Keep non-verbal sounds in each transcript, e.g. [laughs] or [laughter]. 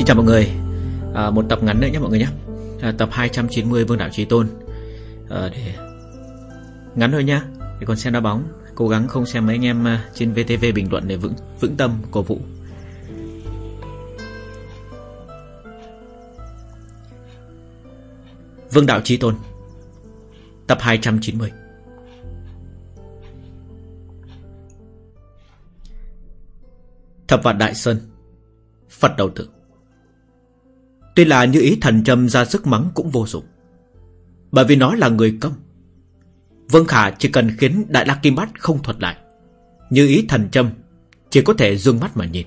Xin chào mọi người. À, Một tập ngắn nữa nhé mọi người nhé. À, Tập 290 Vương Đạo Trí Tôn. À, để Ngắn thôi nhá Để còn xem đá bóng Cố gắng không xem mấy anh em à, trên VTV bình luận để vững vững tâm cổ vũ. Vương Đạo Trí Tôn Tập 290 Thập vạn Đại Sơn Phật đầu Tượng Tuy là như ý thần trầm ra sức mắng cũng vô dụng. Bởi vì nó là người câm Vương Khả chỉ cần khiến Đại La Kim Bát không thuật lại. Như ý thần trầm Chỉ có thể dương mắt mà nhìn.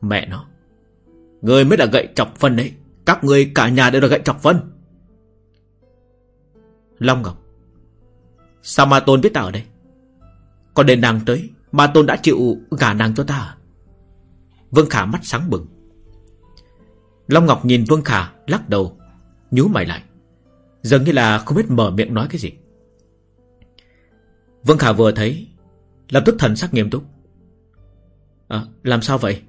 Mẹ nó, Người mới là gậy chọc phân đấy Các người cả nhà đều là gậy chọc phân. Long Ngọc, Sao Ma Tôn biết ta ở đây? Còn đến nàng tới, Ma Tôn đã chịu gả nàng cho ta à? Vương Khả mắt sáng bừng. Long Ngọc nhìn Vương Khả, lắc đầu, nhíu mày lại. Dường như là không biết mở miệng nói cái gì. Vương Khả vừa thấy, Lập tức thần sắc nghiêm túc. À làm sao vậy?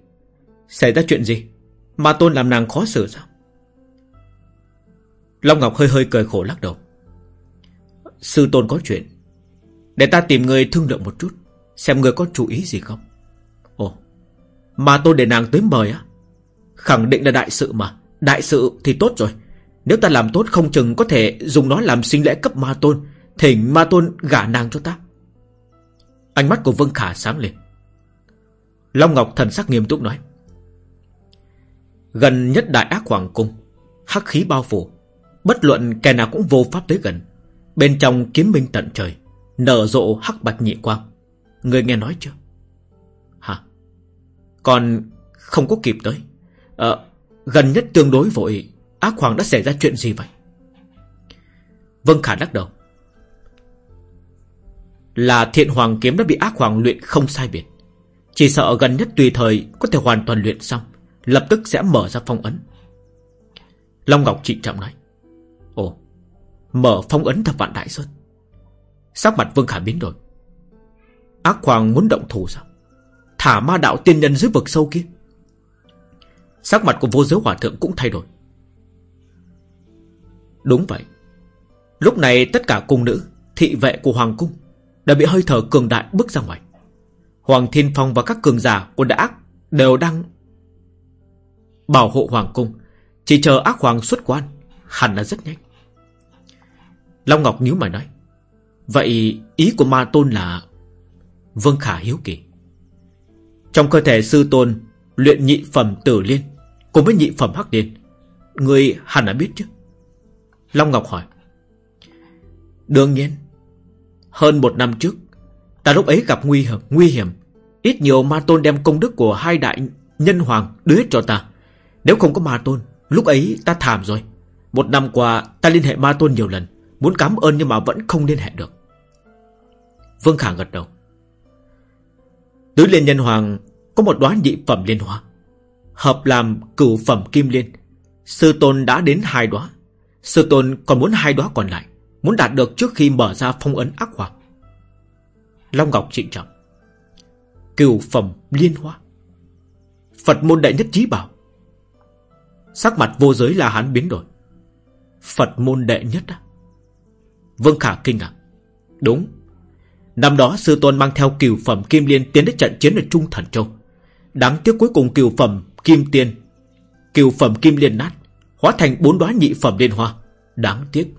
Xảy ra chuyện gì? Mà Tôn làm nàng khó xử sao? Long Ngọc hơi hơi cười khổ lắc đầu. Sư Tôn có chuyện, Để ta tìm người thương lượng một chút, Xem người có chú ý gì không? Ồ mà Tôn để nàng tới mời á? Khẳng định là đại sự mà. Đại sự thì tốt rồi. Nếu ta làm tốt không chừng có thể dùng nó làm sinh lễ cấp ma tôn Thỉnh ma tôn gả nàng cho ta. Ánh mắt của Vương Khả sáng lên. Long Ngọc thần sắc nghiêm túc nói. Gần nhất đại ác hoàng cung, Hắc khí bao phủ, Bất luận kẻ nào cũng vô pháp tới gần. Bên trong kiếm minh tận trời, Nở rộ hắc bạch nhị quang. Người nghe nói chưa? Hả? Còn không có kịp tới à, gần nhất tương đối vội, ác hoàng đã xảy ra chuyện gì vậy? Vân Khả lắc đầu. Là thiện hoàng kiếm đã bị ác hoàng luyện không sai biệt. Chỉ sợ gần nhất tùy thời có thể hoàn toàn luyện xong, lập tức sẽ mở ra phong ấn. Long Ngọc trịnh trọng nói. Ồ, mở phong ấn thập vạn đại sơn. Sắc mặt Vương Khả biến đổi. Ác hoàng muốn động thủ sao? Thả ma đạo tiên nhân dưới vực sâu kia. Sắc mặt của vô giới hòa thượng cũng thay đổi. Đúng vậy. Lúc này tất cả cung nữ, Thị vệ của Hoàng cung Đã bị hơi thở cường đại bước ra ngoài. Hoàng Thiên Phong và các cường giả của đã ác Đều đang Bảo hộ Hoàng cung, Chỉ chờ ác hoàng xuất quan, Hẳn là rất nhanh. Long Ngọc nhíu mày nói, Vậy ý của ma tôn là Vương Khả hiếu kỳ. Trong cơ thể sư tôn Luyện nhị phẩm tử liên. Cùng với nhị phẩm hắc liên. Người hẳn đã biết chứ? Long Ngọc hỏi. Đương nhiên Hơn một năm trước Ta lúc ấy gặp nguy hiểm, nguy hiểm. Ít nhiều ma tôn đem công đức của hai đại nhân hoàng đưa hết cho ta. Nếu không có ma tôn Lúc ấy ta thảm rồi. Một năm qua ta liên hệ ma tôn nhiều lần Muốn cảm ơn nhưng mà vẫn không liên hệ được. Vương Khả gật đầu. Tứ liên nhân hoàng có một đoán nhị phẩm liên hoa. Hợp làm cửu phẩm kim liên. Sư tôn đã đến hai đóa Sư tôn còn muốn hai đóa còn lại, Muốn đạt được trước khi mở ra phong ấn ác hoàng Long Ngọc trịnh trọng. Cửu phẩm liên hoa. Phật môn đại nhất trí bảo. Sắc mặt vô giới là hắn biến đổi. Phật môn đệ nhất á? Vương Khả kinh ngạc. Đúng. Năm đó sư tôn mang theo cửu phẩm kim liên Tiến đến trận chiến ở Trung Thần Châu. Đáng tiếc cuối cùng cửu phẩm Kim tiên Kiều phẩm kim liên nát Hóa thành bốn đóa nhị phẩm liên hoa. Đáng tiếc.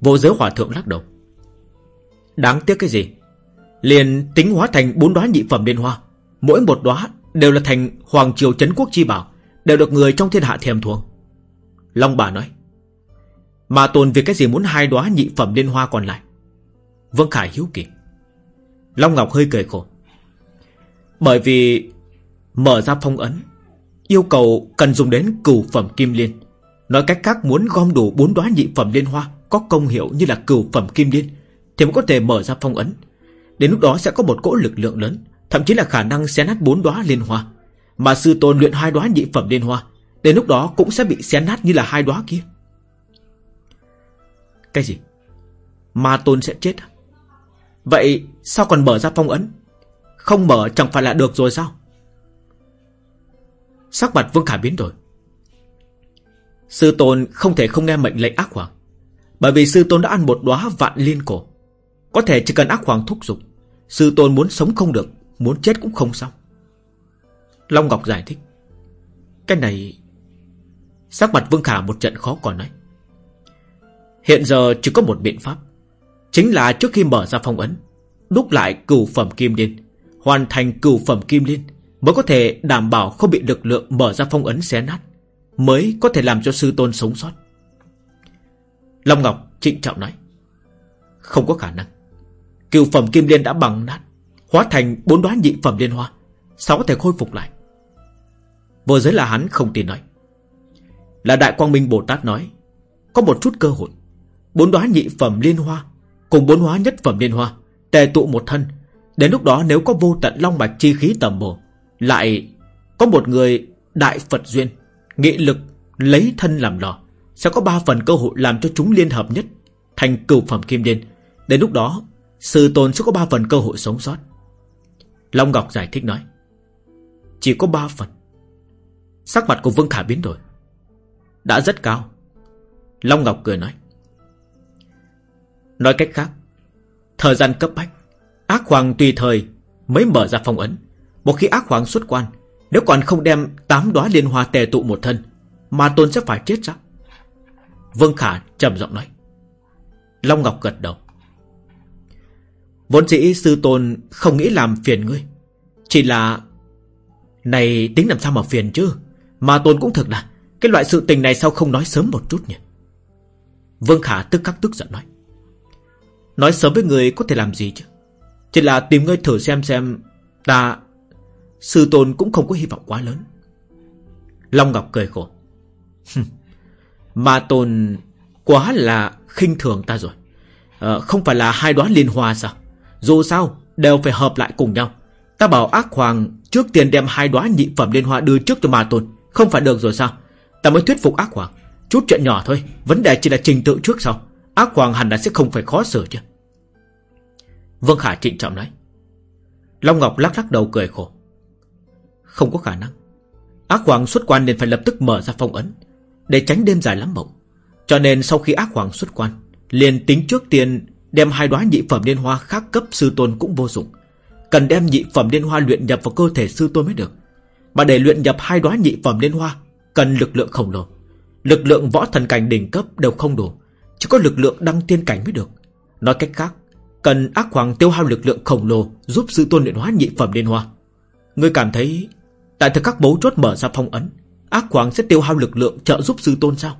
Vô giới hòa thượng lắc đầu. Đáng tiếc cái gì? Liền tính hóa thành bốn đóa nhị phẩm liên hoa, Mỗi một đóa đều là thành Hoàng triều chấn quốc chi bảo, Đều được người trong thiên hạ thèm thuồng. Long bà nói, Mà tồn vì cái gì muốn hai đóa nhị phẩm liên hoa còn lại? Vương Khải hiếu kỳ. Long Ngọc hơi cười khổ. Bởi vì Mở ra phong ấn, Yêu cầu cần dùng đến cửu phẩm kim liên. Nói cách khác, muốn gom đủ bốn đóa nhị phẩm liên hoa Có công hiệu như là cửu phẩm kim liên Thì mới có thể mở ra phong ấn. Đến lúc đó sẽ có một cỗ lực lượng lớn, Thậm chí là khả năng xé nát bốn đóa liên hoa. Mà sư tôn luyện hai đóa nhị phẩm liên hoa, Đến lúc đó cũng sẽ bị xé nát như là hai đóa kia. Cái gì? Ma tôn sẽ chết à? Vậy sao còn mở ra phong ấn? Không mở chẳng phải là được rồi sao? Sắc mặt Vương Khả biến đổi. Sư tôn không thể không nghe mệnh lệnh ác hoàng, Bởi vì sư tôn đã ăn một đóa vạn liên cổ. Có thể chỉ cần ác hoàng thúc giục, Sư tôn muốn sống không được, Muốn chết cũng không xong. Long Ngọc giải thích. Cái này, Sắc mặt Vương Khả một trận khó còn nói. Hiện giờ chỉ có một biện pháp, Chính là trước khi mở ra phong ấn, Đúc lại cửu phẩm kim điên. Hoàn thành cửu phẩm kim liên, Mới có thể đảm bảo không bị lực lượng mở ra phong ấn xé nát, Mới có thể làm cho sư tôn sống sót. Long Ngọc trịnh trọng nói, Không có khả năng. Cửu phẩm kim liên đã bằng nát, Hóa thành bốn đoán nhị phẩm liên hoa, Sao có thể khôi phục lại? Vô giới là hắn không tin nói. Là Đại Quang Minh Bồ Tát nói, Có một chút cơ hội. Bốn đoán nhị phẩm liên hoa Cùng bốn hóa nhất phẩm liên hoa, Tề tụ một thân Đến lúc đó nếu có vô tận long mạch chi khí tầm bổ, Lại có một người đại Phật duyên, Nghị lực lấy thân làm lò, Sẽ có ba phần cơ hội làm cho chúng liên hợp nhất, Thành cửu phẩm kim điên. Đến lúc đó, Sư tôn sẽ có ba phần cơ hội sống sót. Long Ngọc giải thích nói, Chỉ có ba phần. Sắc mặt của Vương Khả biến đổi. Đã rất cao. Long Ngọc cười nói Nói cách khác, Thời gian cấp bách Ác Hoàng tùy thời mới mở ra phong ấn. Một khi ác Hoàng xuất quan, Nếu còn không đem tám đóa liên hoa tề tụ một thân Mà tôn sẽ phải chết sao Vương Khả trầm giọng nói. Long Ngọc gật đầu. Vốn dĩ sư tôn không nghĩ làm phiền ngươi. Chỉ là, Này tính làm sao mà phiền chứ? Mà tôn cũng thật là, Cái loại sự tình này sao không nói sớm một chút nhỉ? Vương Khả tức khắc tức giận nói. Nói sớm với người có thể làm gì chứ? Chỉ là tìm ngươi thử xem xem Ta Sư tôn cũng không có hy vọng quá lớn. Long Ngọc cười khổ. Mà tôn Quá là khinh thường ta rồi. À, Không phải là hai đóa liên hoa sao? Dù sao đều phải hợp lại cùng nhau. Ta bảo ác hoàng Trước tiên đem hai đóa nhị phẩm liên hoa đưa trước cho ma tôn. Không phải được rồi sao? Ta mới thuyết phục ác hoàng. Chút chuyện nhỏ thôi Vấn đề chỉ là trình tự trước sau. Ác hoàng hẳn là sẽ không phải khó xử chứ. Vương Khả trịnh trọng nói. Long Ngọc lắc lắc đầu cười khổ. Không có khả năng. Ác hoàng xuất quan nên phải lập tức mở ra phong ấn, Để tránh đêm dài lắm mộng. Cho nên sau khi ác hoàng xuất quan, Liền tính trước tiên Đem hai đóa nhị phẩm liên hoa khác cấp sư tôn cũng vô dụng. Cần đem nhị phẩm liên hoa luyện nhập vào cơ thể sư tôn mới được. Mà để luyện nhập hai đóa nhị phẩm liên hoa, Cần lực lượng khổng lồ. Lực lượng võ thần cảnh đỉnh cấp đều không đủ, Chỉ có lực lượng đăng tiên cảnh mới được. Nói cách khác Cần ác hoàng tiêu hao lực lượng khổng lồ Giúp sư tôn luyện hóa nhị phẩm liên hoa. Ngươi cảm thấy, Tại thời các bấu chốt mở ra phong ấn, Ác hoàng sẽ tiêu hao lực lượng trợ giúp sư tôn sao?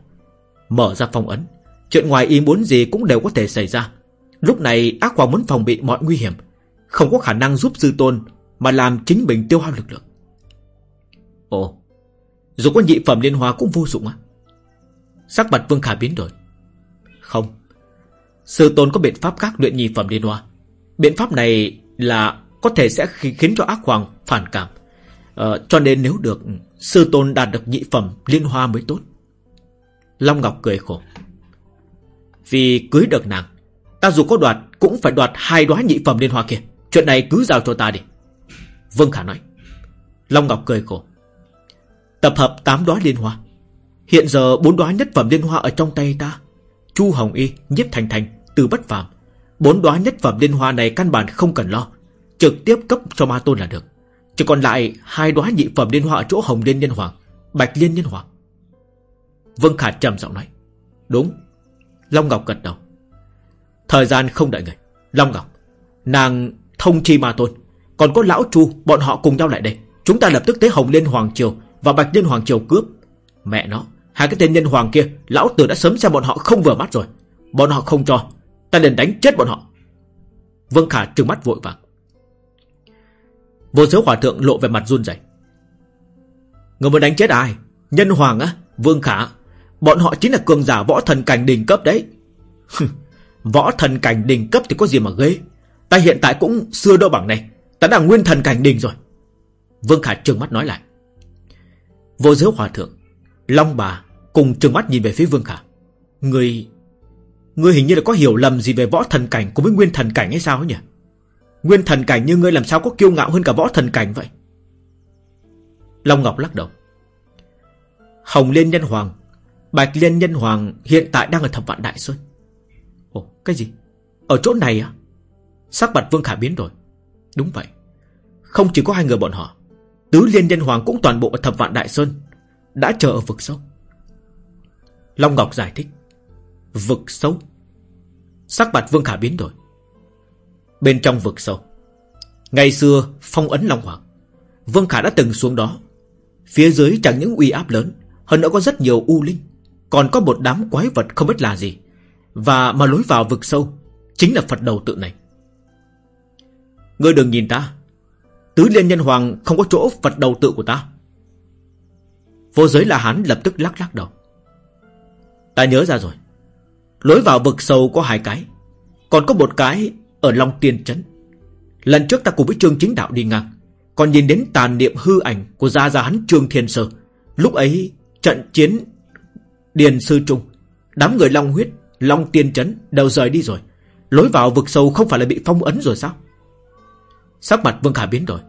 Mở ra phong ấn, Chuyện ngoài ý muốn gì cũng đều có thể xảy ra. Lúc này, ác hoàng muốn phòng bị mọi nguy hiểm, Không có khả năng giúp sư tôn Mà làm chính mình tiêu hao lực lượng. Ồ, Dù có nhị phẩm liên hoa cũng vô dụng á. Sắc mặt Vương Khả biến đổi. Không Sư tôn có biện pháp khác luyện nhị phẩm liên hoa. Biện pháp này là Có thể sẽ khiến cho ác hoàng phản cảm. Ờ, Cho nên nếu được Sư tôn đạt được nhị phẩm liên hoa mới tốt. Long Ngọc cười khổ. Vì cưới được nàng Ta dù có đoạt Cũng phải đoạt hai đóa nhị phẩm liên hoa kia. Chuyện này cứ giao cho ta đi. Vương Khả nói. Long Ngọc cười khổ. Tập hợp tám đóa liên hoa. Hiện giờ bốn đóa nhất phẩm liên hoa ở trong tay ta. Chu Hồng Y, Nhiếp Thành Thành từ bất phàm. Bốn đóa nhất phẩm liên hoa này căn bản không cần lo. Trực tiếp cấp cho ma tôn là được. Chỉ còn lại hai đóa nhị phẩm liên hoa ở chỗ hồng liên nhân hoàng, Bạch liên nhân hoàng. Vương Khả trầm giọng nói, Đúng. Long Ngọc gật đầu. Thời gian không đợi người. Long Ngọc, Nàng thông chi ma tôn. Còn có lão chu, bọn họ cùng nhau lại đây. Chúng ta lập tức tới Hồng Liên Hoàng Triều Và Bạch Liên Hoàng Triều cướp. Mẹ nó, Hai cái tên nhân hoàng kia, Lão tử đã sớm xem bọn họ không vừa mắt rồi. Bọn họ không cho Ta liền đánh chết bọn họ. Vương Khả trừng mắt vội vàng. Vô số hòa thượng lộ về mặt run rẩy. Người muốn đánh chết ai? Nhân hoàng á, Vương Khả. Bọn họ chính là cường giả võ thần cảnh đỉnh cấp đấy. Võ thần cảnh đỉnh cấp thì có gì mà ghê? Ta hiện tại cũng xưa đâu bằng này. Ta đã nguyên thần cảnh đỉnh rồi. Vương Khả trừng mắt nói lại. Vô giới hòa thượng, Long bà cùng trừng mắt nhìn về phía Vương Khả. Người Ngươi hình như là có hiểu lầm gì về võ thần cảnh Cùng với nguyên thần cảnh hay sao nhỉ? Nguyên thần cảnh như ngươi làm sao có kiêu ngạo hơn cả võ thần cảnh vậy? Long Ngọc lắc đầu. Hồng Liên Nhân Hoàng Bạch Liên Nhân Hoàng hiện tại đang ở thập vạn Đại xuân. Ồ cái gì? Ở chỗ này à? Sắc mặt Vương Khả biến rồi Đúng vậy. Không chỉ có hai người bọn họ Tứ Liên Nhân Hoàng cũng toàn bộ ở thập vạn Đại xuân, Đã chờ ở vực sâu. Long Ngọc giải thích. Vực sâu? Sắc mặt Vương Khả biến đổi. Bên trong vực sâu, Ngày xưa phong ấn Long Hoàng, Vương Khả đã từng xuống đó. Phía dưới chẳng những uy áp lớn, Hơn nữa có rất nhiều u linh, Còn có một đám quái vật không biết là gì. Và mà lối vào vực sâu Chính là Phật đầu tự này. Ngươi đừng nhìn ta. Tứ Liên Nhân Hoàng không có chỗ Phật đầu tự của ta. Vô giới là hắn lập tức lắc lắc đầu. Ta nhớ ra rồi. Lối vào vực sâu có hai cái, Còn có một cái ở Long Tiên Trấn. Lần trước ta cùng với Trương Chính Đạo đi ngang, Còn nhìn đến tàn niệm hư ảnh Của gia gia hắn Trương Thiên Sơ. Lúc ấy, trận chiến Điền Sư Trung, Đám người Long Huyết, Long Tiên Trấn đều rời đi rồi. Lối vào vực sâu không phải là bị phong ấn rồi sao? Sắc mặt Vương Khả biến đổi.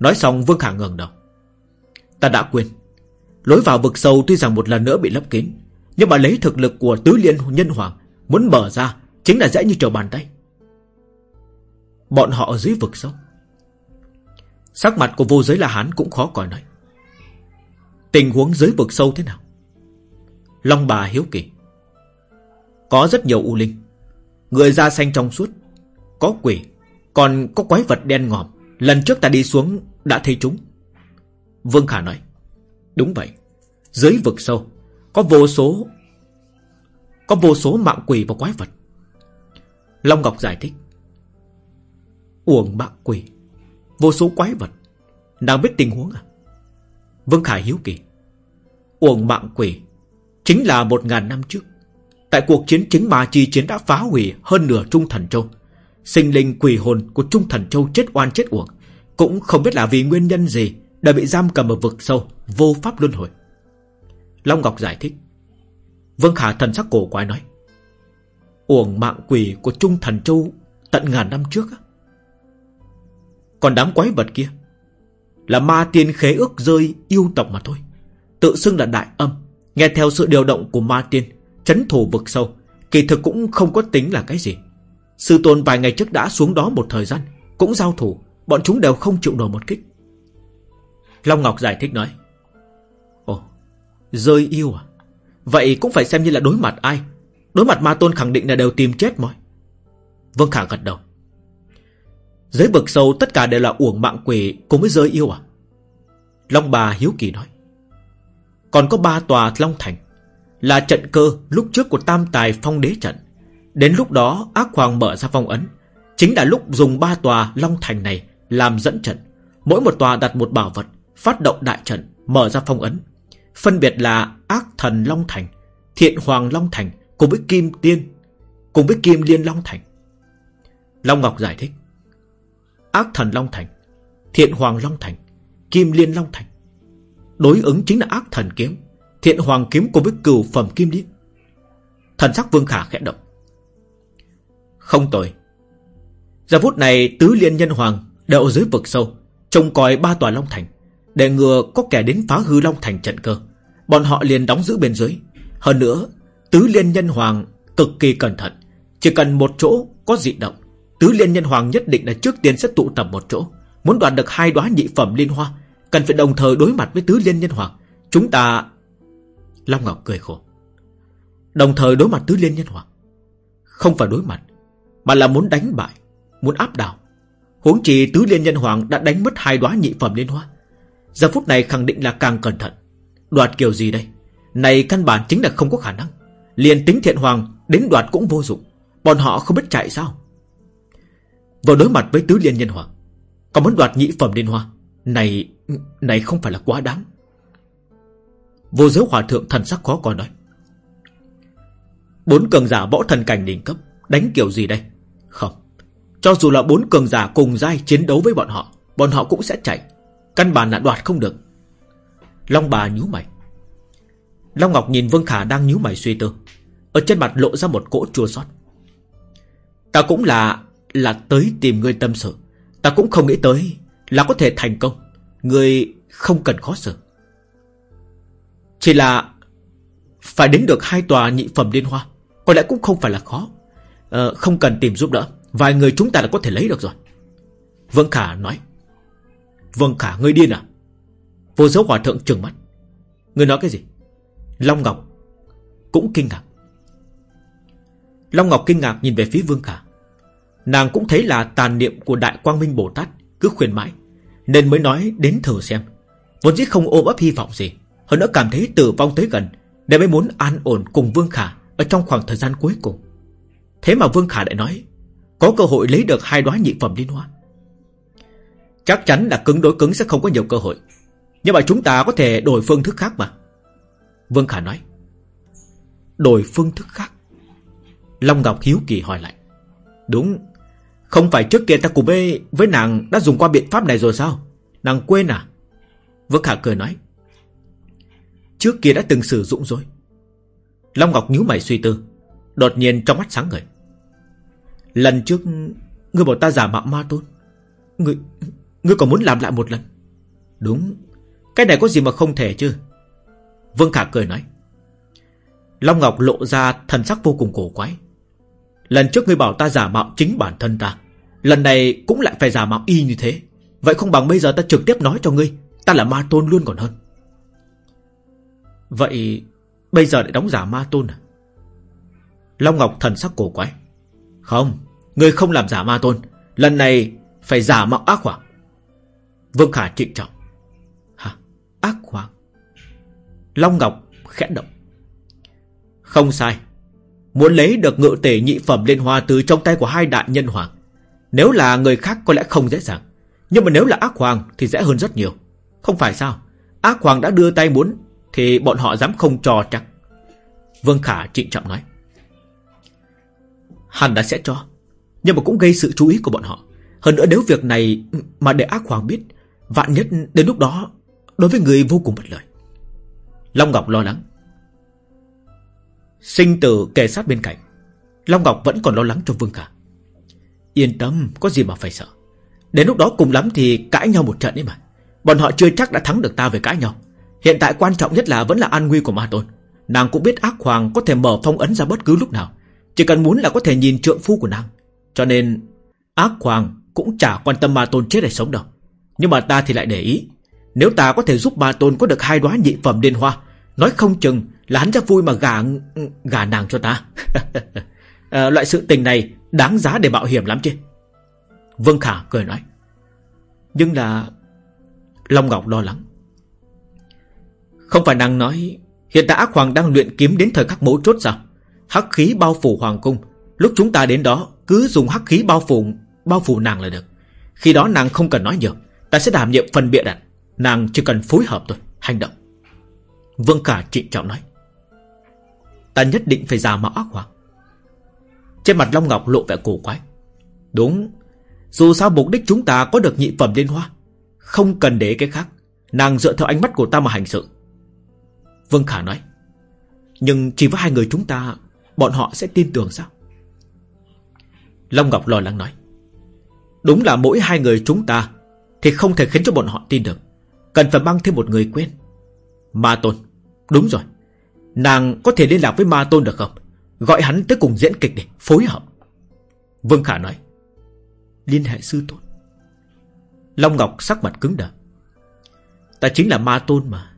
Nói xong, Vương Khả ngẩng đầu. Ta đã quên. Lối vào vực sâu tuy rằng một lần nữa bị lấp kín nhưng mà lấy thực lực của tứ liên nhân hoàng Muốn mở ra Chính là dễ như trở bàn tay. Bọn họ ở dưới vực sâu. Sắc mặt của vô giới La Hán cũng khó coi nói Tình huống dưới vực sâu thế nào? Long bà hiếu kỳ. Có rất nhiều u linh. Người da xanh trong suốt, Có quỷ, Còn có quái vật đen ngòm. Lần trước ta đi xuống đã thấy chúng. Vương Khả nói, Đúng vậy, Dưới vực sâu có vô số, Có vô số mạng quỷ và quái vật. Long Ngọc giải thích, Uổng mạng quỷ, Vô số quái vật. Nàng biết tình huống à? Vương Khải hiếu kỳ, Uổng mạng quỷ Chính là một ngàn năm trước, Tại cuộc chiến chính ma chi chiến đã phá hủy Hơn nửa Trung Thần Châu. Sinh linh quỷ hồn của Trung Thần Châu chết oan chết uổng, Cũng không biết là vì nguyên nhân gì Đã bị giam cầm ở vực sâu, Vô pháp luân hồi. Long Ngọc giải thích. Vương Khả thần sắc cổ quái nói, Uổng mạng quỷ của Trung Thần Châu Tận ngàn năm trước á. Còn đám quái vật kia Là ma tiên khế ước rơi yêu tộc mà thôi, Tự xưng là đại âm. Nghe theo sự điều động của ma tiên, Chấn thủ vực sâu, Kỳ thực cũng không có tính là cái gì. Sư tôn vài ngày trước đã xuống đó một thời gian, Cũng giao thủ, Bọn chúng đều không chịu nổi một kích. Long Ngọc giải thích nói Rơi yêu à? Vậy cũng phải xem như là đối mặt ai? Đối mặt ma tôn khẳng định là đều tìm chết mọi. Vương Khả gật đầu. Dưới vực sâu, tất cả đều là uổng mạng quỷ Cùng với rơi yêu à? Long bà hiếu kỳ nói. Còn có ba tòa Long Thành, Là trận cơ lúc trước của Tam Tài Phong Đế Trận. Đến lúc đó, ác hoàng mở ra phong ấn. Chính là lúc dùng ba tòa Long Thành này Làm dẫn trận. Mỗi một tòa đặt một bảo vật, Phát động đại trận, Mở ra phong ấn. Phân biệt là ác thần Long Thành, Thiện Hoàng Long Thành Cùng với Kim Tiên, Cùng với Kim Liên Long Thành. Long Ngọc giải thích, Ác thần Long Thành, Thiện Hoàng Long Thành, Kim Liên Long Thành. Đối ứng chính là ác thần kiếm, Thiện Hoàng kiếm cùng với cửu phẩm Kim Liên. Thần sắc Vương Khả khẽ động. Không tồi. Giờ phút này Tứ Liên Nhân Hoàng Đều dưới vực sâu, Trông coi ba tòa Long Thành. Để ngừa có kẻ đến phá hư Long Thành trận cơ, Bọn họ liền đóng giữ bên dưới. Hơn nữa, Tứ Liên Nhân Hoàng cực kỳ cẩn thận. Chỉ cần một chỗ có dị động, Tứ Liên Nhân Hoàng nhất định là trước tiên sẽ tụ tập một chỗ. Muốn đoạt được hai đóa nhị phẩm liên hoa, Cần phải đồng thời đối mặt với Tứ Liên Nhân Hoàng. Chúng ta Long Ngọc cười khổ. Đồng thời đối mặt Tứ Liên Nhân Hoàng. Không phải đối mặt, Mà là muốn đánh bại, Muốn áp đảo. Huống chi Tứ Liên Nhân Hoàng đã đánh mất hai đóa nhị phẩm liên hoa. Giờ phút này khẳng định là càng cẩn thận. Đoạt kiểu gì đây? Này căn bản chính là không có khả năng. Liền tính thiện hoàng, đến đoạt cũng vô dụng. Bọn họ không biết chạy sao? Vừa đối mặt với tứ liên nhân hoàng Còn muốn đoạt nhị phẩm liên hoa? Này này không phải là quá đáng. Vô giới hòa thượng thần sắc khó coi nói. Bốn cường giả võ thần cảnh đỉnh cấp, Đánh kiểu gì đây? Không. Cho dù là bốn cường giả cùng giai chiến đấu với bọn họ Bọn họ cũng sẽ chạy. Căn bản là đoạt không được. Long bà nhíu mày. Long Ngọc nhìn Vương Khả đang nhíu mày suy tư. Ở trên mặt lộ ra một cỗ chua xót. Ta cũng là là tới tìm ngươi tâm sự. Ta cũng không nghĩ tới Là có thể thành công. Ngươi không cần khó xử. Chỉ là Phải đến được hai tòa nhị phẩm liên hoa Có lẽ cũng không phải là khó. Ờ, Không cần tìm giúp đỡ. Vài người chúng ta đã có thể lấy được rồi. Vương Khả nói. Vương Khả ngươi điên à? Vô số hòa thượng trừng mắt. Ngươi nói cái gì? Long Ngọc Cũng kinh ngạc. Long Ngọc kinh ngạc nhìn về phía Vương Khả. Nàng cũng thấy là tàn niệm của Đại Quang Minh Bồ Tát Cứ khuyên mãi, Nên mới nói đến thử xem. Vốn dĩ không ôm ấp hy vọng gì, Hơn nữa cảm thấy tử vong tới gần Để mới muốn an ổn cùng Vương Khả Ở trong khoảng thời gian cuối cùng. Thế mà Vương Khả lại nói, Có cơ hội lấy được hai đóa nhị phẩm liên hoa. Chắc chắn là cứng đối cứng sẽ không có nhiều cơ hội. Nhưng mà chúng ta có thể đổi phương thức khác mà. Vương Khả nói. Đổi phương thức khác? Long Ngọc hiếu kỳ hỏi lại. Đúng. Không phải trước kia ta cùng với, với nàng Đã dùng qua biện pháp này rồi sao? Nàng quên à? Vương Khả cười nói. Trước kia đã từng sử dụng rồi. Long Ngọc nhíu mày suy tư. Đột nhiên trong mắt sáng ngời. Lần trước Ngươi bảo ta giả mạo ma tôn. Ngươi Ngươi còn muốn làm lại một lần? Đúng. Cái này có gì mà không thể chứ? Vương Khả cười nói. Long Ngọc lộ ra thần sắc vô cùng cổ quái. Lần trước ngươi bảo ta giả mạo chính bản thân ta Lần này cũng lại phải giả mạo y như thế. Vậy không bằng bây giờ ta trực tiếp nói cho ngươi Ta là ma tôn luôn còn hơn. Vậy Bây giờ lại đóng giả ma tôn à? Long Ngọc thần sắc cổ quái. Không Ngươi không làm giả ma tôn Lần này phải giả mạo ác hoàng Vương Khả trịnh trọng. Hả? Ác hoàng Long Ngọc khẽ động. Không sai. Muốn lấy được ngự tể nhị phẩm liên hoa từ trong tay của hai đại nhân hoàng, Nếu là người khác có lẽ không dễ dàng. Nhưng mà nếu là ác hoàng thì dễ hơn rất nhiều. Không phải sao? Ác hoàng đã đưa tay muốn Thì bọn họ dám không cho chắc. Vương Khả trịnh trọng nói. Hắn đã sẽ cho. Nhưng mà cũng gây sự chú ý của bọn họ. Hơn nữa nếu việc này mà để ác hoàng biết Vạn nhất đến lúc đó, Đối với người vô cùng bất lợi. Long Ngọc lo lắng. Sinh tử kề sát bên cạnh, Long Ngọc vẫn còn lo lắng cho Vương Khả. Yên tâm, có gì mà phải sợ. Đến lúc đó cùng lắm thì cãi nhau một trận ấy mà. Bọn họ chưa chắc đã thắng được ta về cãi nhau. Hiện tại quan trọng nhất là vẫn là an nguy của Ma Tôn. Nàng cũng biết ác hoàng có thể mở phong ấn ra bất cứ lúc nào. Chỉ cần muốn là có thể nhìn trượng phu của nàng. Cho nên ác hoàng cũng chả quan tâm Ma Tôn chết hay sống đâu. Nhưng mà ta thì lại để ý Nếu ta có thể giúp bà Tôn có được hai đóa nhị phẩm liên hoa Nói không chừng là hắn sẽ vui mà gả gả nàng cho ta. À, [laughs] Loại sự tình này Đáng giá để mạo hiểm lắm chứ. Vương Khả cười nói. Nhưng là Long Ngọc lo lắng. Không phải nàng nói Hiện tại ác hoàng đang luyện kiếm đến thời khắc mấu chốt sao? Hắc khí bao phủ hoàng cung Lúc chúng ta đến đó Cứ dùng hắc khí bao phủ Bao phủ nàng là được. Khi đó nàng không cần nói nhiều. Ta sẽ đảm nhiệm phần bịa đặt. Nàng chỉ cần phối hợp thôi, Hành động. Vương Khả trịnh trọng nói. Ta nhất định phải giả mạo ác hoàng. Trên mặt Long Ngọc lộ vẻ cổ quái. Đúng, Dù sao mục đích chúng ta có được nhị phẩm liên hoa, Không cần để cái khác. Nàng dựa theo ánh mắt của ta mà hành sự. Vương Khả nói. Nhưng chỉ với hai người chúng ta, Bọn họ sẽ tin tưởng sao? Long Ngọc lo lắng nói. Đúng là mỗi hai người chúng ta thì không thể khiến cho bọn họ tin được. Cần phải mang thêm một người quen Ma Tôn, Đúng rồi. Nàng có thể liên lạc với Ma Tôn được không? Gọi hắn tới cùng diễn kịch để phối hợp. Vương Khả nói. Liên hệ sư tôn. Long Ngọc sắc mặt cứng đờ. Ta chính là Ma Tôn mà.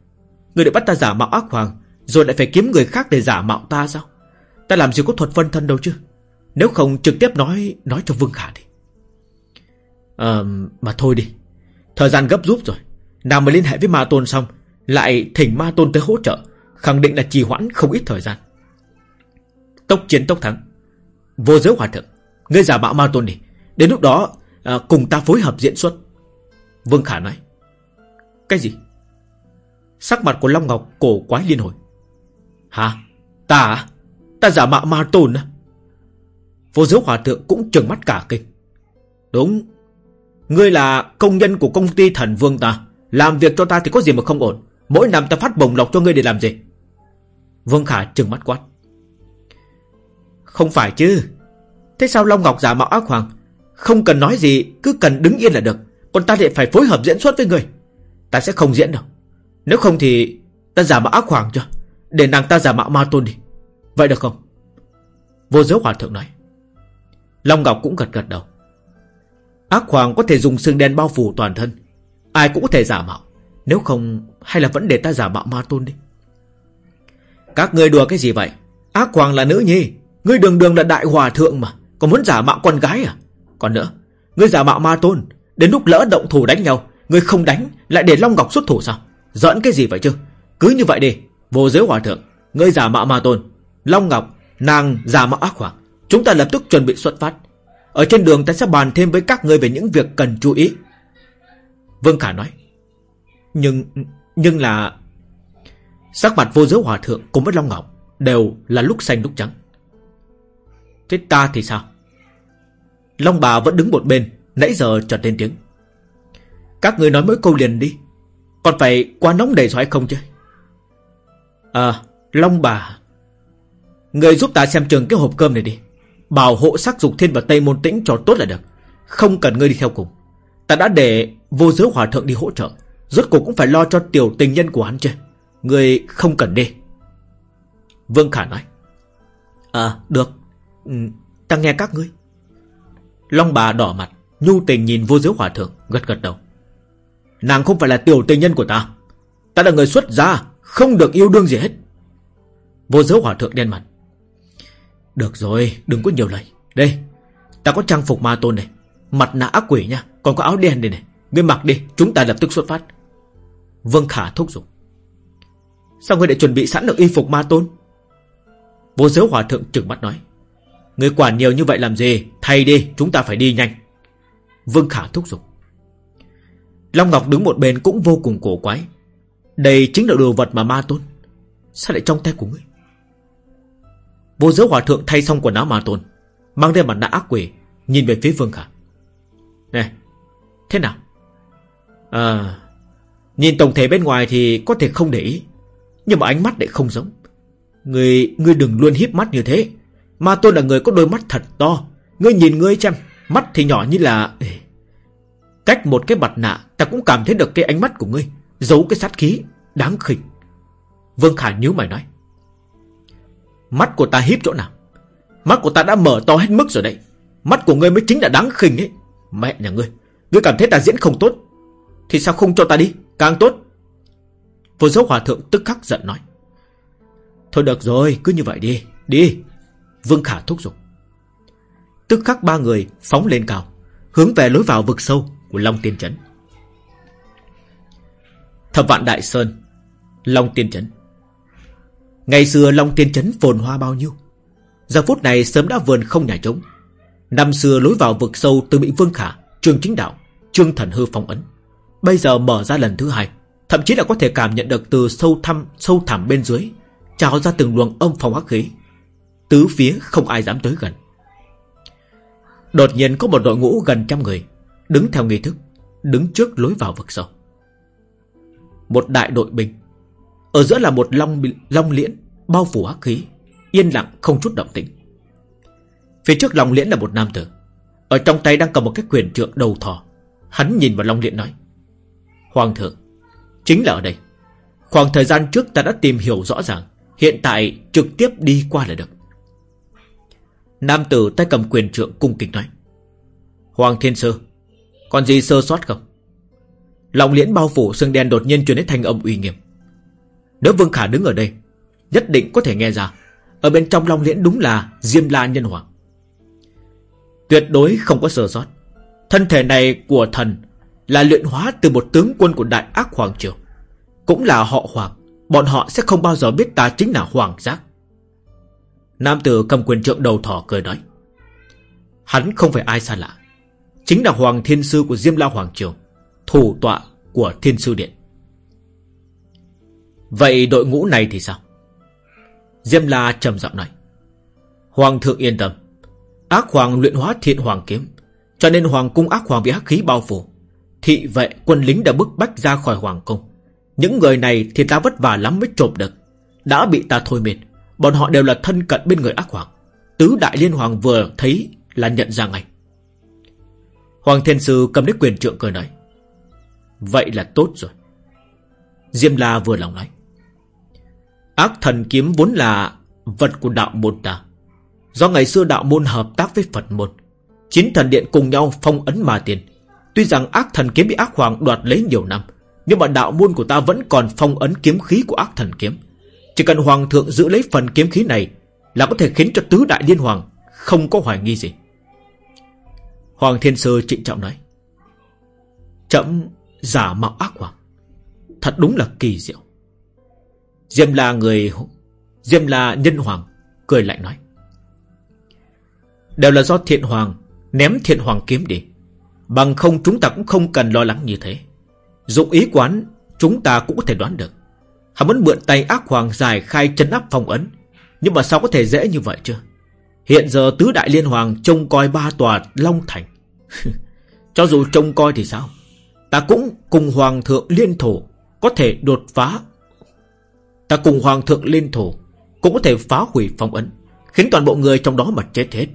Người đã bắt ta giả mạo ác hoàng, Rồi lại phải kiếm người khác để giả mạo ta sao? Ta làm gì có thuật phân thân đâu chứ? Nếu không trực tiếp nói Nói cho Vương Khả đi. Ờ mà thôi đi. Thời gian gấp rút rồi. Nào mà liên hệ với Ma Tôn xong Lại thỉnh Ma Tôn tới hỗ trợ Khẳng định là trì hoãn không ít thời gian. Tốc chiến tốc thắng. Vô giới hòa thượng Ngươi giả mạo Ma Tôn đi. Đến lúc đó à, cùng ta phối hợp diễn xuất. Vương Khả nói. Cái gì? Sắc mặt của Long Ngọc cổ quái liên hồi. Hả? Ta à? Ta giả mạo Ma Tôn à? Vô giới hòa thượng cũng trừng mắt cả kinh. Đúng. Ngươi là công nhân của công ty thần vương ta. Làm việc cho ta thì có gì mà không ổn? Mỗi năm ta phát bổng lộc cho ngươi để làm gì? Vương Khả trừng mắt quát. Không phải chứ. Thế sao Long Ngọc giả mạo ác hoàng? Không cần nói gì, Cứ cần đứng yên là được. Còn ta lại phải phối hợp diễn xuất với ngươi. Ta sẽ không diễn đâu. Nếu không thì Ta giả mạo ác hoàng cho. Để nàng ta giả mạo ma tôn đi. Vậy được không? Vô giới hòa thượng nói. Long Ngọc cũng gật gật đầu. Ác hoàng có thể dùng xương đen bao phủ toàn thân. Ai cũng có thể giả mạo. Nếu không, hay là vẫn để ta giả mạo ma tôn đi. Các ngươi đùa cái gì vậy? Ác hoàng là nữ nhi. Ngươi đường đường là đại hòa thượng mà. Còn muốn giả mạo con gái à? Còn nữa, Ngươi giả mạo ma tôn. Đến lúc lỡ động thủ đánh nhau, Ngươi không đánh, Lại để Long Ngọc xuất thủ sao? Giỡn cái gì vậy chứ? Cứ như vậy đi. Vô giới hòa thượng, Ngươi giả mạo ma tôn. Long Ngọc, Nàng giả mạo ác hoàng. Chúng ta lập tức chuẩn bị xuất phát. Ở trên đường ta sẽ bàn thêm với các ngươi về những việc cần chú ý. Vương Khả nói, Nhưng Nhưng là Sắc mặt vô giới hòa thượng cùng với Long Ngọc Đều là lúc xanh lúc trắng. Thế ta thì sao? Long bà vẫn đứng một bên, Nãy giờ chợt lên tiếng. Các người nói mỗi câu liền đi, Còn phải quá nóng đầy rồi hay không chứ? À Long bà, Người giúp ta xem trường cái hộp cơm này đi. Bảo hộ sắc dục thiên và Tây Môn Tĩnh cho tốt là được. Không cần ngươi đi theo cùng. Ta đã để vô giới hòa thượng đi hỗ trợ. Rốt cuộc cũng phải lo cho tiểu tình nhân của hắn chứ. Người không cần đi. Vương Khả nói. À được. Ừ, Ta nghe các ngươi. Long bà đỏ mặt Nhu tình nhìn vô giới hòa thượng Gật gật đầu. Nàng không phải là tiểu tình nhân của ta. Ta là người xuất gia Không được yêu đương gì hết. Vô giới hòa thượng đen mặt được rồi, đừng có nhiều lời. Đây, ta có trang phục ma tôn này. Mặt nạ ác quỷ nha, Còn có áo đen đây này. Ngươi mặc đi, chúng ta lập tức xuất phát. Vương Khả thúc giục. Sao ngươi lại chuẩn bị sẵn được y phục ma tôn? Vô giới hòa thượng trừng mắt nói. Ngươi quản nhiều như vậy làm gì? Thay đi, chúng ta phải đi nhanh. Vương Khả thúc giục. Long Ngọc đứng một bên cũng vô cùng cổ quái. Đây chính là đồ vật mà ma tôn. Sao lại trong tay của ngươi? Vô giới hòa thượng thay xong quần áo ma tôn Mang lên mặt nạ ác quỷ Nhìn về phía Vương Khả. Này Thế nào? À Nhìn tổng thể bên ngoài thì có thể không để ý Nhưng mà ánh mắt lại không giống. Người, người đừng luôn híp mắt như thế. Ma tôn là người có đôi mắt thật to Ngươi nhìn ngươi chăm Mắt thì nhỏ như là Cách một cái mặt nạ Ta cũng cảm thấy được cái ánh mắt của ngươi Giấu cái sát khí Đáng khinh. Vương Khả nhíu mày nói. Mắt của ta híp chỗ nào? Mắt của ta đã mở to hết mức rồi đấy. Mắt của ngươi mới chính là đáng khinh ấy. Mẹ nhà ngươi Ngươi cảm thấy ta diễn không tốt. Thì sao không cho ta đi? Càng tốt. Vô dấu hòa thượng tức khắc giận nói. Thôi được rồi, cứ như vậy đi. Đi. Vương Khả thúc giục. Tức khắc ba người phóng lên cao, Hướng về lối vào vực sâu của Long Tiên Trấn. Thập vạn Đại Sơn, Long Tiên Trấn. Ngày xưa Long Tiên Trấn phồn hoa bao nhiêu? Giờ phút này sớm đã vườn không nhà trống. Năm xưa lối vào vực sâu từ bị Vương Khả Trương Chính Đạo, Trương Thần Hư phong ấn. Bây giờ mở ra lần thứ hai, Thậm chí là có thể cảm nhận được từ sâu thăm, Sâu thẳm bên dưới, Trào ra từng luồng âm phong ác khí. Tứ phía không ai dám tới gần. Đột nhiên có một đội ngũ gần trăm người Đứng theo nghi thức, Đứng trước lối vào vực sâu. Một đại đội binh ở giữa là một long long liễn, Bao phủ ác khí, Yên lặng, không chút động tĩnh. Phía trước long liễn là một nam tử. Ở trong tay đang cầm một cái quyền trượng đầu thò Hắn nhìn vào long liễn nói, Hoàng thượng, Chính là ở đây. Khoảng thời gian trước ta đã tìm hiểu rõ ràng, Hiện tại trực tiếp đi qua là được. Nam tử tay cầm quyền trượng cung kính nói, Hoàng Thiên Sơ, Còn gì sơ sót không? Lòng liễn bao phủ, xương đen đột nhiên chuyển đến thành âm uy nghiêm. Nếu Vương Khả đứng ở đây, Nhất định có thể nghe ra. Ở bên trong Long Liễn đúng là Diêm La Nhân Hoàng. Tuyệt đối không có sơ sót. Thân thể này của thần Là luyện hóa từ một tướng quân của Đại Ác Hoàng Triều. Cũng là họ Hoàng, Bọn họ sẽ không bao giờ biết ta chính là Hoàng Giác. Nam tử cầm quyền trượng đầu thỏ cười nói, Hắn không phải ai xa lạ, Chính là Hoàng Thiên Sư của Diêm La Hoàng Triều, Thủ tọa của Thiên Sư Điện. Vậy đội ngũ này thì sao? Diêm La trầm giọng nói. Hoàng thượng yên tâm. Ác hoàng luyện hóa thiện hoàng kiếm, Cho nên hoàng cung ác hoàng bị hắc khí bao phủ. Thị vệ, quân lính đã bức bách ra khỏi hoàng cung. Những người này thì ta vất vả lắm mới trộm được. Đã bị ta thôi miệt, Bọn họ đều là thân cận bên người ác hoàng. Tứ đại liên hoàng vừa thấy là nhận ra ngay. Hoàng thiên sư cầm lấy quyền trượng cười nói. Vậy là tốt rồi. Diêm La vừa lòng nói Ác thần kiếm vốn là vật của đạo môn ta. Do ngày xưa đạo môn hợp tác với Phật môn, chín thần điện cùng nhau phong ấn mà tiền. Tuy rằng ác thần kiếm bị ác hoàng đoạt lấy nhiều năm, nhưng mà đạo môn của ta vẫn còn phong ấn kiếm khí của ác thần kiếm. Chỉ cần hoàng thượng giữ lấy phần kiếm khí này là có thể khiến cho tứ đại liên hoàng không có hoài nghi gì. Hoàng Thiên Sư trịnh trọng nói. Chậm giả mạo ác hoàng. Thật đúng là kỳ diệu. Diêm là người... Diêm là nhân hoàng. Cười lại nói. Đều là do thiện hoàng, Ném thiện hoàng kiếm đi Bằng không chúng ta cũng không cần lo lắng như thế Dụng ý quán, Chúng ta cũng có thể đoán được Hắn muốn mượn tay ác hoàng giải khai chân áp phong ấn Nhưng mà sao có thể dễ như vậy chứ Hiện giờ tứ đại liên hoàng Trông coi ba tòa Long Thành [laughs] Cho dù trông coi thì sao Ta cũng cùng hoàng thượng liên thổ có thể đột phá. Ta cùng hoàng thượng liên thủ Cũng có thể phá hủy phong ấn, Khiến toàn bộ người trong đó mà chết hết.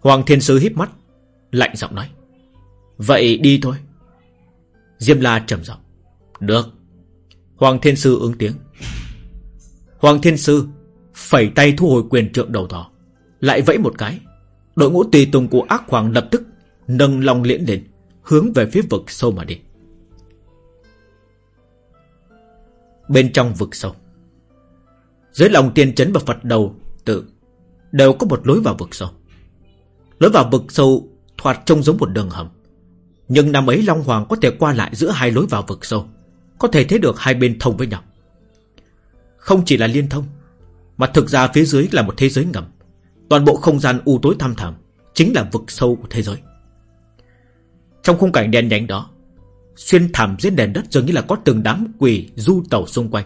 Hoàng Thiên Sư híp mắt, Lạnh giọng nói, Vậy đi thôi. Diêm La trầm giọng, Được. Hoàng Thiên Sư ứng tiếng. Hoàng Thiên Sư Phẩy tay thu hồi quyền trượng đầu thỏ, Lại vẫy một cái. Đội ngũ tùy tùng của ác hoàng lập tức Nâng lòng liễn lên, Hướng về phía vực sâu mà đi. Bên trong vực sâu. Dưới lòng tiên chấn và Phật đầu tự Đều có một lối vào vực sâu. Lối vào vực sâu thoạt trông giống một đường hầm, Nhưng năm ấy Long Hoàng có thể qua lại giữa hai lối vào vực sâu, Có thể thấy được hai bên thông với nhau. Không chỉ là liên thông, Mà thực ra phía dưới là một thế giới ngầm. Toàn bộ không gian u tối thăm thẳm Chính là vực sâu của thế giới. Trong khung cảnh đen nhánh đó Xuyên thẳm dưới nền đất dường như là có từng đám quỷ du tẩu xung quanh.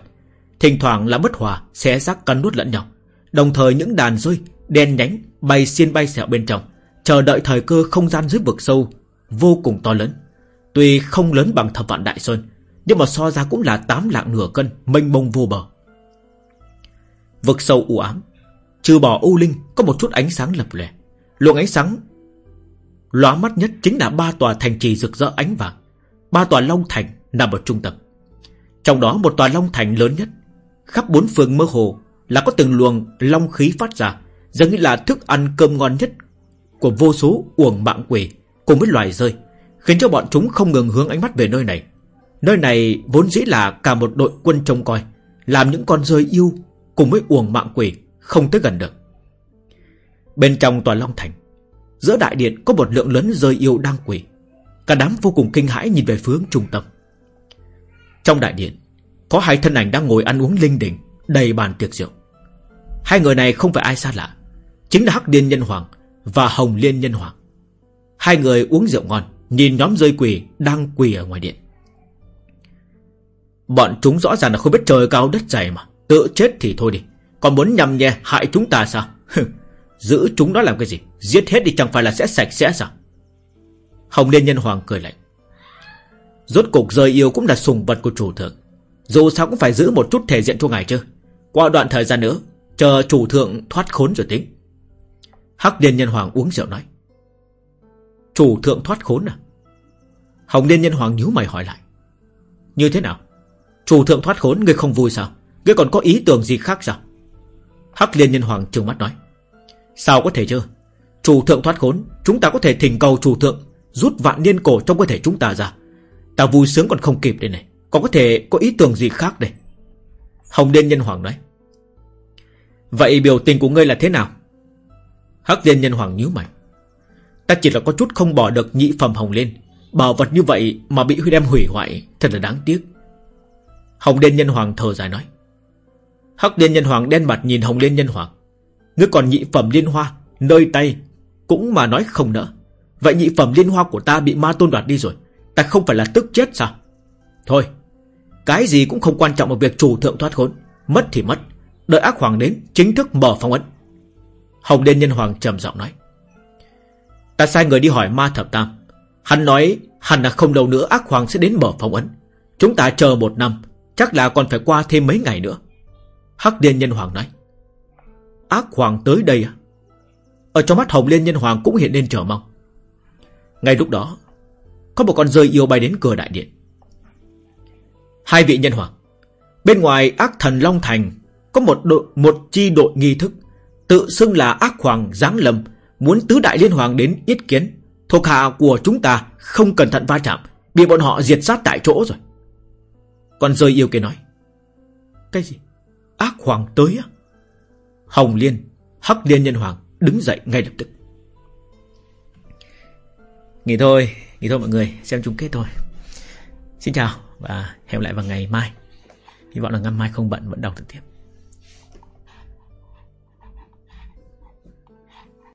Thỉnh thoảng là bất hòa, Xé xác cắn nuốt lẫn nhau. Đồng thời những đàn rơi, Đen nhánh, bay xiên bay xẹo bên trong, Chờ đợi thời cơ không gian dưới vực sâu Vô cùng to lớn. Tuy không lớn bằng thập vạn đại sơn, Nhưng mà so ra cũng là tám lạng nửa cân, Mênh mông vô bờ. Vực sâu u ám, Trừ bỏ u linh có một chút ánh sáng lập lòe. Luồng ánh sáng Lóa mắt nhất chính là ba tòa thành trì rực rỡ ánh vàng. Ba tòa long thành nằm ở trung tâm Trong đó một tòa long thành lớn nhất Khắp bốn phương mơ hồ Là có từng luồng long khí phát ra dường như là thức ăn cơm ngon nhất của vô số uổng mạng quỷ cùng với loài rơi, khiến cho bọn chúng không ngừng hướng ánh mắt về nơi này. Nơi này vốn dĩ là cả một đội quân trông coi, làm những con rơi yêu cùng với uổng mạng quỷ không tới gần được. Bên trong tòa Long Thành, giữa đại điện có một lượng lớn rơi yêu đang quỷ. Cả đám vô cùng kinh hãi nhìn về hướng trung tâm. Trong đại điện, có hai thân ảnh đang ngồi ăn uống linh đình, đầy bàn tiệc rượu. Hai người này không phải ai xa lạ, chính là Hắc Điên Nhân Hoàng và Hồng Liên Nhân Hoàng. Hai người uống rượu ngon, nhìn nhóm rơi quỳ đang quỳ ở ngoài điện. Bọn chúng rõ ràng là không biết trời cao đất dày mà, tự chết thì thôi đi. Còn muốn nhầm nhè hại chúng ta sao? [laughs] Giữ chúng đó làm cái gì? Giết hết đi chẳng phải là sẽ sạch sẽ sao? Hồng Liên Nhân Hoàng cười lạnh. Rốt cục rời yêu cũng là sùng vật của chủ thượng. Dù sao cũng phải giữ một chút thể diện cho ngài chứ. Qua đoạn thời gian nữa, chờ chủ thượng thoát khốn rồi tính. Hắc Liên Nhân Hoàng uống rượu nói. Chủ thượng thoát khốn à? Hồng Liên Nhân Hoàng nhíu mày hỏi lại. Như thế nào? Chủ thượng thoát khốn ngươi không vui sao? Ngươi còn có ý tưởng gì khác sao? Hắc Liên Nhân Hoàng trừng mắt nói. Sao có thể chứ? Chủ thượng thoát khốn, chúng ta có thể thỉnh cầu chủ thượng rút vạn niên cổ trong cơ thể chúng ta ra. Ta vui sướng còn không kịp đây này. Còn có thể có ý tưởng gì khác đây? Hồng Liên Nhân Hoàng nói. Vậy biểu tình của ngươi là thế nào? Hắc Liên Nhân Hoàng nhíu mày. Ta chỉ là có chút không bỏ được nhị phẩm hồng Liên, Bảo vật như vậy mà bị huy đem hủy hoại, thật là đáng tiếc. Hồng Liên Nhân Hoàng thở dài nói. Hắc Liên Nhân Hoàng đen mặt nhìn Hồng Liên Nhân Hoàng. Ngươi còn nhị phẩm liên hoa, nơi tay, cũng mà nói không nỡ. Vậy nhị phẩm liên hoa của ta bị ma tôn đoạt đi rồi. Ta không phải là tức chết sao? Thôi, cái gì cũng không quan trọng ở việc chủ thượng thoát khốn. Mất thì mất. Đợi ác hoàng đến, chính thức mở phong ấn. Hồng Liên Nhân Hoàng trầm giọng nói. Ta sai người đi hỏi ma thập tam. Hắn nói hẳn là không lâu nữa ác hoàng sẽ đến mở phong ấn. Chúng ta chờ một năm, chắc là còn phải qua thêm mấy ngày nữa. Hắc Liên Nhân Hoàng nói. Ác hoàng tới đây à? Ở trong mắt Hồng Liên Nhân Hoàng cũng hiện lên chờ mong. Ngay lúc đó, có một con rơi yêu bay đến cửa đại điện. Hai vị nhân hoàng, Bên ngoài ác thần Long Thành Có một đội, một chi đội nghi thức Tự xưng là ác hoàng giáng lâm Muốn tứ đại liên hoàng đến yết kiến Thuộc hạ của chúng ta không cẩn thận va chạm Bị bọn họ diệt sát tại chỗ rồi con rơi yêu kia nói Cái gì? Ác hoàng tới á? Hồng Liên Hắc Liên Nhân Hoàng đứng dậy ngay lập tức Nghỉ thôi Nghỉ thôi mọi người, Xem chung kết thôi. Xin chào Và hẹn lại vào ngày mai. Hy vọng là ngày mai không bận, vẫn đọc được tiếp